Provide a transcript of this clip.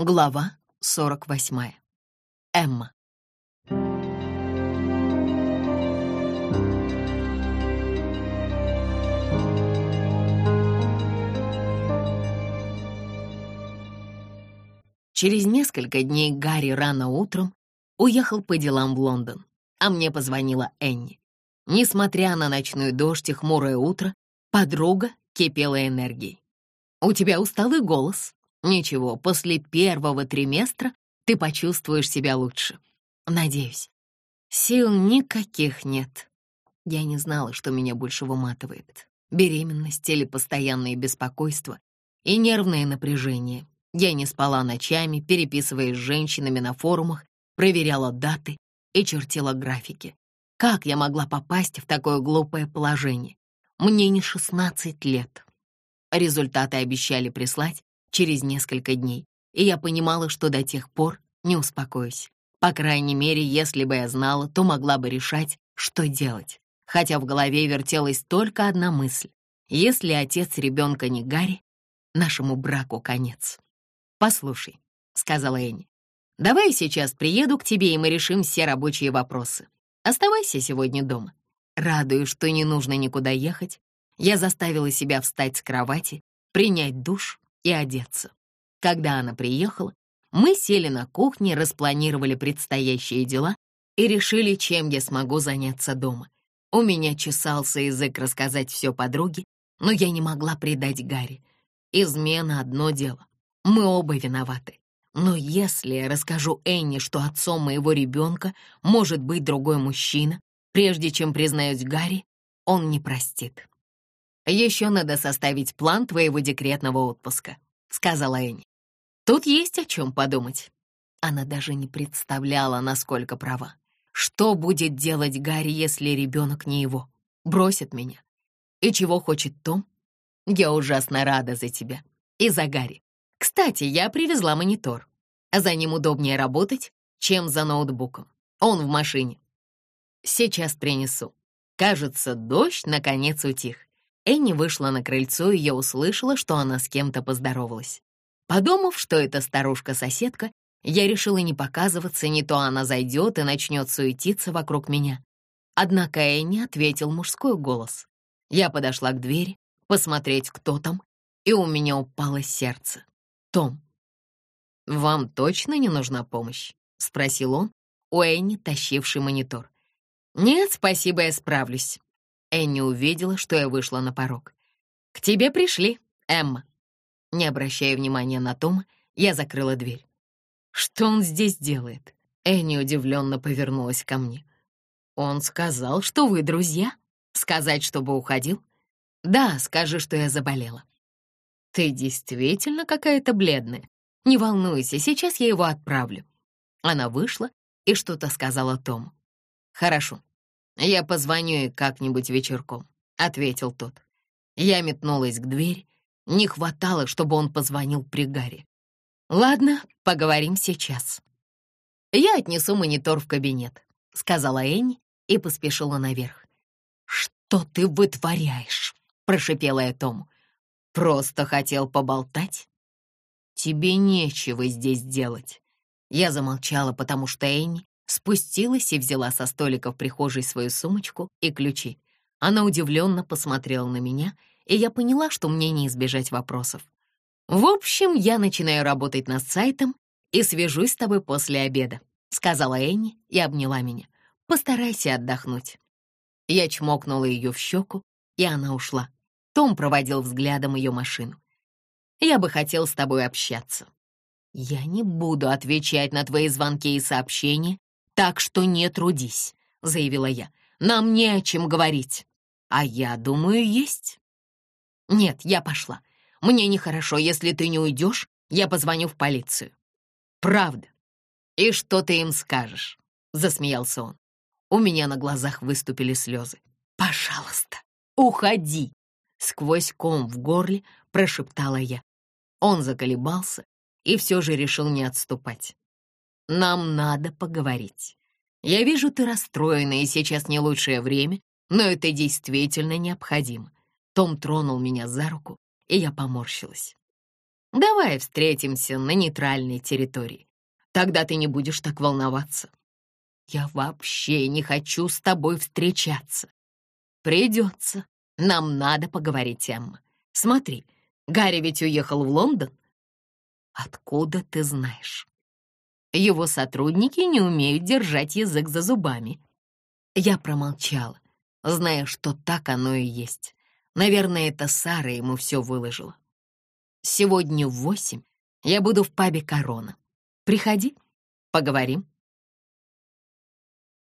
Глава 48. Эмма. Через несколько дней Гарри рано утром уехал по делам в Лондон, а мне позвонила Энни. Несмотря на ночной дождь и хмурое утро, подруга кипела энергией. «У тебя усталый голос», Ничего, после первого триместра ты почувствуешь себя лучше. Надеюсь. Сил никаких нет. Я не знала, что меня больше выматывает. Беременность или постоянные беспокойства и нервное напряжение. Я не спала ночами, переписываясь с женщинами на форумах, проверяла даты и чертила графики. Как я могла попасть в такое глупое положение? Мне не 16 лет. Результаты обещали прислать через несколько дней, и я понимала, что до тех пор не успокоюсь. По крайней мере, если бы я знала, то могла бы решать, что делать. Хотя в голове вертелась только одна мысль. Если отец ребенка не Гарри, нашему браку конец. «Послушай», — сказала Энни, — «давай сейчас приеду к тебе, и мы решим все рабочие вопросы. Оставайся сегодня дома». Радуюсь, что не нужно никуда ехать, я заставила себя встать с кровати, принять душ и одеться. Когда она приехала, мы сели на кухне, распланировали предстоящие дела и решили, чем я смогу заняться дома. У меня чесался язык рассказать все подруге, но я не могла предать Гарри. Измена — одно дело. Мы оба виноваты. Но если я расскажу Энни, что отцом моего ребенка может быть другой мужчина, прежде чем признаюсь Гарри, он не простит. Еще надо составить план твоего декретного отпуска», — сказала Энни. «Тут есть о чем подумать». Она даже не представляла, насколько права. Что будет делать Гарри, если ребенок не его? Бросит меня. И чего хочет Том? Я ужасно рада за тебя. И за Гарри. Кстати, я привезла монитор. За ним удобнее работать, чем за ноутбуком. Он в машине. Сейчас принесу. Кажется, дождь наконец утих. Энни вышла на крыльцо, и я услышала, что она с кем-то поздоровалась. Подумав, что это старушка-соседка, я решила не показываться, не то она зайдет и начнет суетиться вокруг меня. Однако Энни ответил мужской голос. Я подошла к двери, посмотреть, кто там, и у меня упало сердце. «Том, вам точно не нужна помощь?» — спросил он, у Энни, тащивший монитор. «Нет, спасибо, я справлюсь», Энни увидела, что я вышла на порог. «К тебе пришли, Эмма». Не обращая внимания на Тома, я закрыла дверь. «Что он здесь делает?» Энни удивленно повернулась ко мне. «Он сказал, что вы друзья? Сказать, чтобы уходил?» «Да, скажи, что я заболела». «Ты действительно какая-то бледная. Не волнуйся, сейчас я его отправлю». Она вышла и что-то сказала Тому. «Хорошо, «Я позвоню ей как-нибудь вечерком», — ответил тот. Я метнулась к двери. Не хватало, чтобы он позвонил при Гарри. «Ладно, поговорим сейчас». «Я отнесу монитор в кабинет», — сказала Энни и поспешила наверх. «Что ты вытворяешь?» — прошипела я Тому. «Просто хотел поболтать». «Тебе нечего здесь делать». Я замолчала, потому что Энни спустилась и взяла со столика в прихожей свою сумочку и ключи. Она удивленно посмотрела на меня, и я поняла, что мне не избежать вопросов. «В общем, я начинаю работать над сайтом и свяжусь с тобой после обеда», сказала Энни и обняла меня. «Постарайся отдохнуть». Я чмокнула ее в щеку, и она ушла. Том проводил взглядом ее машину. «Я бы хотел с тобой общаться». «Я не буду отвечать на твои звонки и сообщения «Так что не трудись», — заявила я. «Нам не о чем говорить». «А я думаю, есть». «Нет, я пошла. Мне нехорошо. Если ты не уйдешь, я позвоню в полицию». «Правда. И что ты им скажешь?» — засмеялся он. У меня на глазах выступили слезы. «Пожалуйста, уходи!» Сквозь ком в горле прошептала я. Он заколебался и все же решил не отступать. Нам надо поговорить. Я вижу, ты расстроена, и сейчас не лучшее время, но это действительно необходимо. Том тронул меня за руку, и я поморщилась. Давай встретимся на нейтральной территории. Тогда ты не будешь так волноваться. Я вообще не хочу с тобой встречаться. Придется. Нам надо поговорить, Эмма. Смотри, Гарри ведь уехал в Лондон. Откуда ты знаешь? Его сотрудники не умеют держать язык за зубами. Я промолчала, зная, что так оно и есть. Наверное, это Сара ему все выложила. Сегодня в восемь я буду в пабе «Корона». Приходи, поговорим.